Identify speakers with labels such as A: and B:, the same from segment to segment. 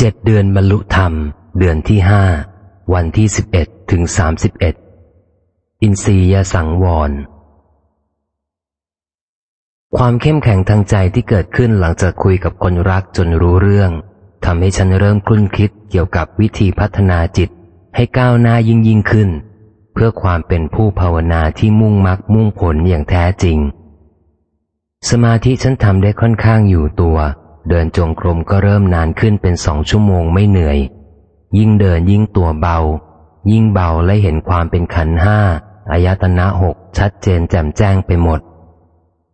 A: เจ็ดเดือนบรรลุธรรม เดือนที่ห้าวันที่สิบเอ็ดถึงสามสิบเอ็ดอินทรียสังวร ความเข้มแข็งทางใจที่เกิดขึ้นหลังจากคุยกับคนรักจนรู้เรื่องทำให้ฉันเริ่มคุ้นคิดเกี่ยวกับวิธีพัฒนาจิตให้ก้าวหน้ายิ่งยิ่งขึ้น เพื่อความเป็นผู้ภาวนาที่มุ่งมักมุ่งผลอย่างแท้จริง สมาธิฉันทำได้ค่อนข้างอยู่ตัว เดินจงกรมก็เริ่มนานขึ้นเป็นสองชั่วโมงไม่เหนื่อย ยิ่งเดินยิ่งตัวเบา ยิ่งเบาและเห็นความเป็นขันห้าอายตนะหกชัดเจนแจ่มแจ้งไปหมด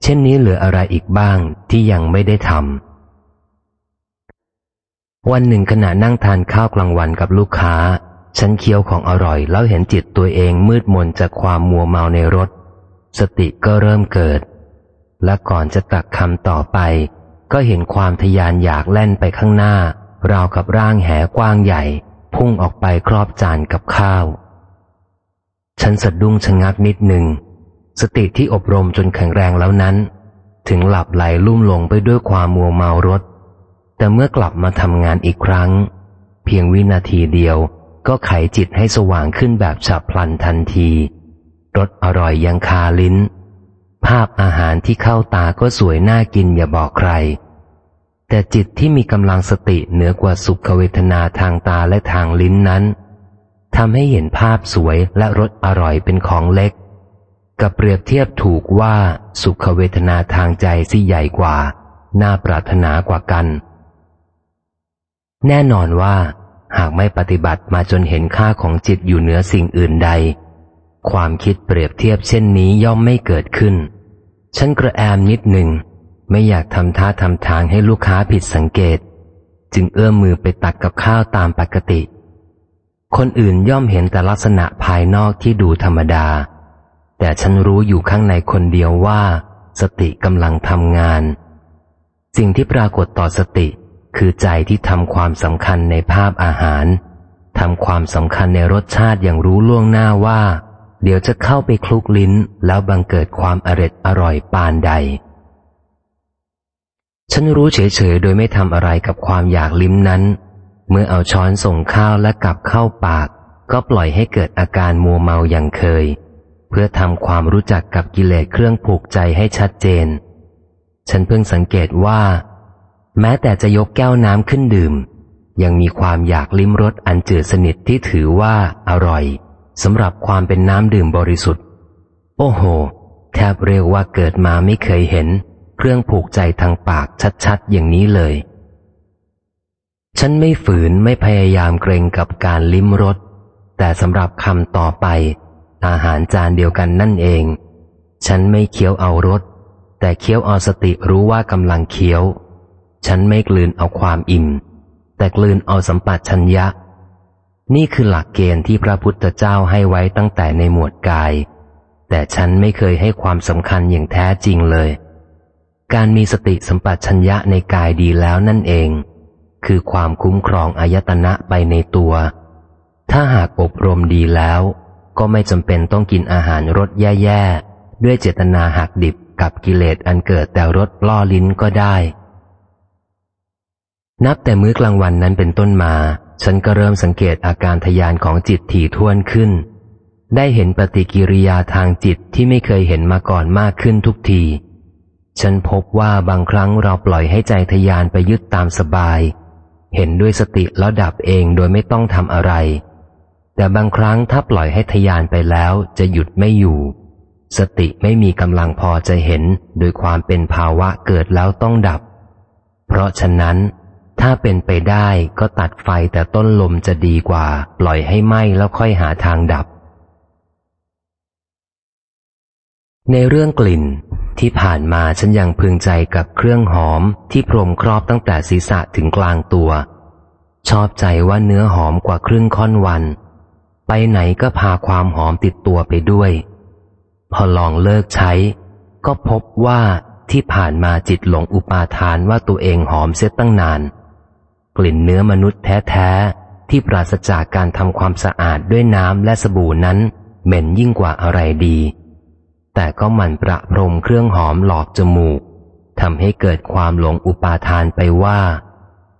A: เช่นนี้เหลืออะไรอีกบ้างที่ยังไม่ได้ทำวันหนึ่งขณะนั่งทานข้าวกลางวันกับลูกค้า ฉันเคี้ยวของอร่อยแล้วเห็นจิตตัวเองมืดมนจากความมัวเมาในรถ สติก็เริ่มเกิด และก่อนจะตักคำต่อไป ก็เห็นความทยานอยากแล่นไปข้างหน้า ราวกับร่างแหกว้างใหญ่ พุ่งออกไปครอบจานกับข้าว ฉันสะดุ้งชะงักนิดหนึ่ง สติที่อบรมจนแข็งแรงแล้วนั้น ถึงหลับไหลลุ่มลงไปด้วยความมัวเมารถ แต่เมื่อกลับมาทำงานอีกครั้ง เพียงวินาทีเดียวก็ไขจิตให้สว่างขึ้นแบบฉับพลันทันทีรสอร่อยยังคาลิ้น ภาพอาหารที่เข้าตาก็สวยน่ากินอย่าบอกใคร แต่จิตที่มีกำลังสติเหนือกว่าสุขเวทนาทางตาและทางลิ้นนั้นทำให้เห็นภาพสวยและรสอร่อยเป็นของเล็ก กับเปรียบเทียบถูกว่าสุขเวทนาทางใจสิใหญ่กว่า น่าปรารถนากว่ากัน แน่นอนว่า หากไม่ปฏิบัติมาจนเห็นค่าของจิตอยู่เหนือสิ่งอื่นใด ความคิดเปรียบเทียบเช่นนี้ย่อมไม่เกิดขึ้น ฉันกระแอมนิดหนึ่ง ไม่อยากทำท่าทำทางให้ลูกค้าผิดสังเกต จึงเอื้อมมือไปตักกับข้าวตามปกติ คนอื่นย่อมเห็นแต่ลักษณะภายนอกที่ดูธรรมดา แต่ฉันรู้อยู่ข้างในคนเดียวว่า สติกำลังทำงาน สิ่งที่ปรากฏต่อสติคือใจที่ทำความสำคัญในภาพอาหารทำความสำคัญในรสชาติอย่างรู้ล่วงหน้าว่า เดี๋ยวจะเข้าไปคลุกลิ้นแล้วบังเกิดความอร็ดอร่อยปานใด ฉันรู้เฉยๆ โดยไม่ทำอะไรกับความอยากลิ้มนั้น เมื่อเอาช้อนส่งข้าวและกลับเข้าปาก ก็ปล่อยให้เกิดอาการมัวเมาอย่างเคย เพื่อทำความรู้จักกับกิเลสเครื่องผูกใจให้ชัดเจน ฉันเพิ่งสังเกตว่า แม้แต่จะยกแก้วน้ำขึ้นดื่ม ยังมีความอยากลิ้มรสอันจืดสนิทที่ถือว่าอร่อย สำหรับความเป็นน้ำดื่มบริสุทธิ์ โอ้โห แทบเรียกว่าเกิดมาไม่เคยเห็น เครื่องผูกใจทางปากชัดๆ อย่างนี้เลย ฉันไม่ฝืนไม่พยายามเกรงกับการลิ้มรส แต่สำหรับคำต่อไป อาหารจานเดียวกันนั่นเอง ฉันไม่เคี้ยวเอารส แต่เคี้ยวเอาสติรู้ว่ากำลังเคี้ยว ฉันไม่กลืนเอาความอิ่ม แต่กลืนเอาสัมปัชัญญะ นี่คือหลักเกณฑ์ที่พระพุทธเจ้าให้ไว้ตั้งแต่ในหมวดกาย แต่ฉันไม่เคยให้ความสำคัญอย่างแท้จริงเลย การมีสติสัมปชัญญะในกายดีแล้วนั่นเอง คือความคุ้มครองอายตนะไปในตัว ถ้าหากอบรมดีแล้ว ก็ไม่จำเป็นต้องกินอาหารรสแย่ๆ ด้วยเจตนาหักดิบกับกิเลสอันเกิดแต่รสล่อลิ้นก็ได้ นับแต่มื้อกลางวันนั้นเป็นต้นมา ฉันก็เริ่มสังเกตอาการทยานของจิตถี่ท่วนขึ้น ได้เห็นปฏิกิริยาทางจิตที่ไม่เคยเห็นมาก่อนมากขึ้นทุกที ฉันพบว่าบางครั้งเราปล่อยให้ใจทยานไปยึดตามสบาย เห็นด้วยสติแล้วดับเองโดยไม่ต้องทำอะไร แต่บางครั้งถ้าปล่อยให้ทยานไปแล้วจะหยุดไม่อยู่ สติไม่มีกำลังพอจะเห็นโดยความเป็นภาวะเกิดแล้วต้องดับ เพราะฉะนั้น ถ้าเป็นไปได้ก็ตัดไฟแต่ต้นลมจะดีกว่า ปล่อยให้ไหม้แล้วค่อยหาทางดับ ในเรื่องกลิ่น ที่ผ่านมาฉันยังพึงใจกับเครื่องหอมที่พรมครอบตั้งแต่ศีรษะถึงกลางตัว ชอบใจว่าเนื้อหอมกว่าครึ่งค่อนวัน ไปไหนก็พาความหอมติดตัวไปด้วย พอลองเลิกใช้ ก็พบว่าที่ผ่านมาจิตหลงอุปาทานว่าตัวเองหอมเสียตั้งนาน กลิ่นเนื้อมนุษย์แท้ๆ ที่ปราศจากการทำความสะอาดด้วยน้ำและสบู่นั้น เหม็นยิ่งกว่าอะไรดี แต่ก็มันประพรมเครื่องหอมหลอกจมูกทำให้เกิดความหลงอุปาทานไปว่า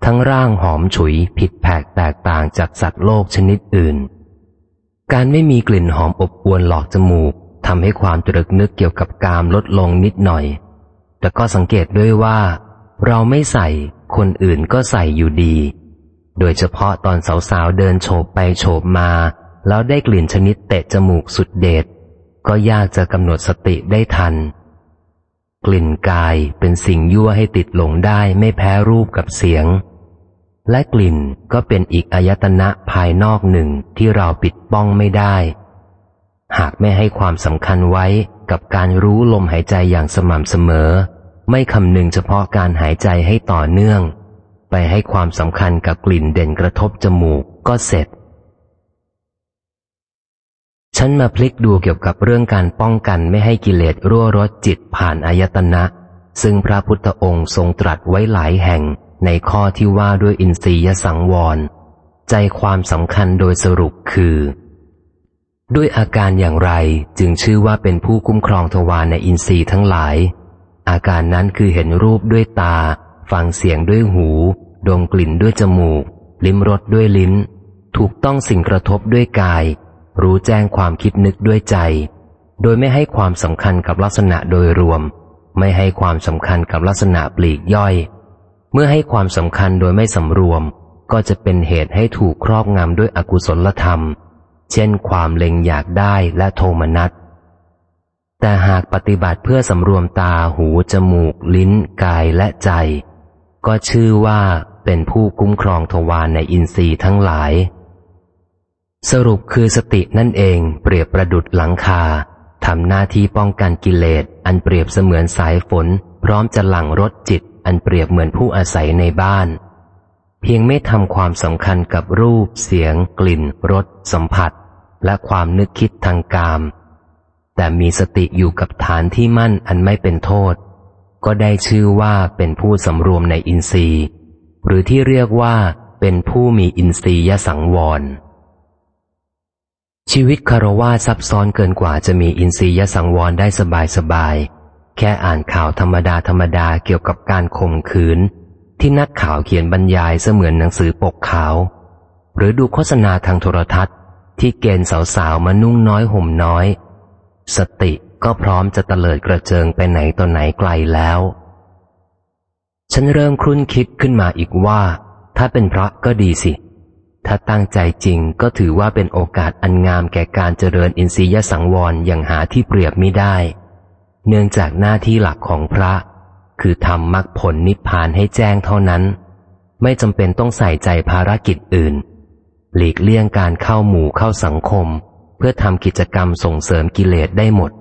A: ทั้งร่างหอมฉุยผิดแผกแตกต่างจากสัตว์โลกชนิดอื่น การไม่มีกลิ่นหอมอบอวนหลอกจมูกทำให้ความตรึกนึกเกี่ยวกับกามลดลงนิดหน่อย แต่ก็สังเกตด้วยว่า เราไม่ใส่ คนอื่นก็ใส่อยู่ดี โดยเฉพาะตอนสาวๆเดินโฉบไปโฉบมา แล้วได้กลิ่นชนิดเตะจมูกสุดเด็ดก็ยากจะกำหนดสติได้ทัน กลิ่นกายเป็นสิ่งยั่วให้ติดหลงได้ไม่แพ้รูปกับเสียง และกลิ่นก็เป็นอีกอายตนะภายนอกหนึ่งที่เราปิดป้องไม่ได้ หากไม่ให้ความสำคัญไว้กับการรู้ลมหายใจอย่างสม่ำเสมอ ไม่คำนึงเฉพาะการหายใจให้ต่อเนื่อง ไปให้ความสำคัญกับกลิ่นเด่นกระทบจมูกก็เสร็จ ฉันมาพลิกดูเกี่ยวกับเรื่องการป้องกันไม่ให้กิเลสรั่วรสจิตผ่านอายตนะ ซึ่งพระพุทธองค์ทรงตรัสไว้หลายแห่งในข้อที่ว่าด้วยอินทรียสังวร ใจความสำคัญโดยสรุปคือ ด้วยอาการอย่างไรจึงชื่อว่าเป็นผู้คุ้มครองทวารในอินทรีย์ทั้งหลาย อาการนั้นคือเห็นรูปด้วยตา ฟังเสียงด้วยหู ดมกลิ่นด้วยจมูก ลิ้มรสด้วยลิ้น ถูกต้องสิ่งกระทบด้วยกาย รู้แจ้งความคิดนึกด้วยใจ โดยไม่ให้ความสำคัญกับลักษณะโดยรวม ไม่ให้ความสำคัญกับลักษณะปลีกย่อย เมื่อให้ความสำคัญโดยไม่สำรวม ก็จะเป็นเหตุให้ถูกครอบงำด้วยอกุศลธรรม เช่นความเล็งอยากได้และโทมนัส แต่หากปฏิบัติเพื่อสำรวมตาหู จมูก ลิ้น กายและใจ ก็ชื่อว่าเป็นผู้คุ้มครองทวารในอินทรีย์ทั้งหลาย สรุปคือสตินั่นเองเปรียบประดุดหลังคาทำหน้าที่ป้องกันกิเลส อันเปรียบเสมือนสายฝน พร้อมจะหลั่งรถจิต อันเปรียบเหมือนผู้อาศัยในบ้าน เพียงไม่ทำความสำคัญกับรูป เสียง กลิ่นรสสัมผัส และความนึกคิดทางกาม แต่มีสติอยู่กับฐานที่มั่นอันไม่เป็นโทษ ก็ได้ชื่อว่าเป็นผู้สำรวมในอินทรีย์ หรือที่เรียกว่าเป็นผู้มีอินทรียสังวร ชีวิตคารวาซับซ้อนเกินกว่าจะมีอินทรียสังวรได้สบายสบาย แค่อ่านข่าวธรรมดาธรรมดาเกี่ยวกับการข่มขืน ที่นักข่าวเขียนบรรยายเสมือนหนังสือปกขาว หรือดูโฆษณาทางโทรทัศน์ ที่เกณฑ์สาวๆมานุ่งน้อยห่มน้อย สติก็พร้อมจะเตลิดกระเจิงไปไหนต่อไหนไกลแล้ว ฉันเริ่มครุ่นคิดขึ้นมาอีกว่า ถ้าเป็นพระก็ดีสิ ถ้าตั้งใจจริงก็ถือว่าเป็นโอกาสอันงามแก่การเจริญอินทรียสังวรอย่างหาที่เปรียบไม่ได้ เนื่องจากหน้าที่หลักของพระ คือทำมรรคผลนิพพานให้แจ้งเท่านั้น ไม่จำเป็นต้องใส่ใจภารกิจอื่น หลีกเลี่ยงการเข้าหมู่เข้าสังคม เพื่อทำกิจกรรมส่งเสริมกิเลสได้หมด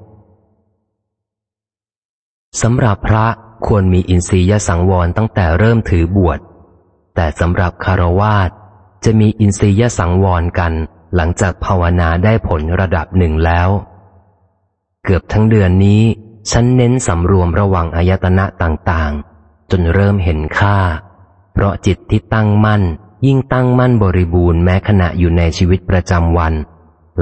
A: สำหรับพระควรมีอินทรียสังวรตั้งแต่เริ่มถือบวช แต่สำหรับคารวาสจะมีอินทรียสังวรกันหลังจากภาวนาได้ผลระดับหนึ่งแล้ว เกือบทั้งเดือนนี้ ฉันเน้นสำรวมระวังอายตนะต่างๆ จนเริ่มเห็นค่า เพราะจิตที่ตั้งมั่น ยิ่งตั้งมั่นบริบูรณ์แม้ขณะอยู่ในชีวิตประจำวัน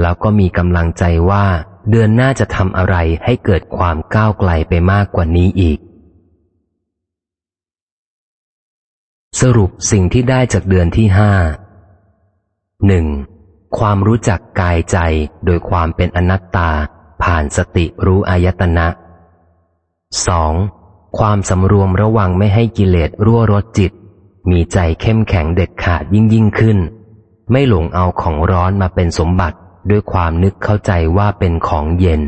A: แล้วก็มีกำลังใจว่าเดือนหน้าจะทำอะไรให้เกิดความก้าวไกลไปมากกว่านี้อีก สรุปสิ่งที่ได้จากเดือนที่ห้าหนึ่งความรู้จักกายใจโดยความเป็นอนัตตา ผ่านสติรู้อายตนะสองความสำรวมระวังไม่ให้กิเลสรั่วรสจิต มีใจเข้มแข็งเด็ดขาดยิ่งยิ่งขึ้น ไม่หลงเอาของร้อนมาเป็นสมบัติ ด้วยความนึกเข้าใจว่าเป็นของเย็น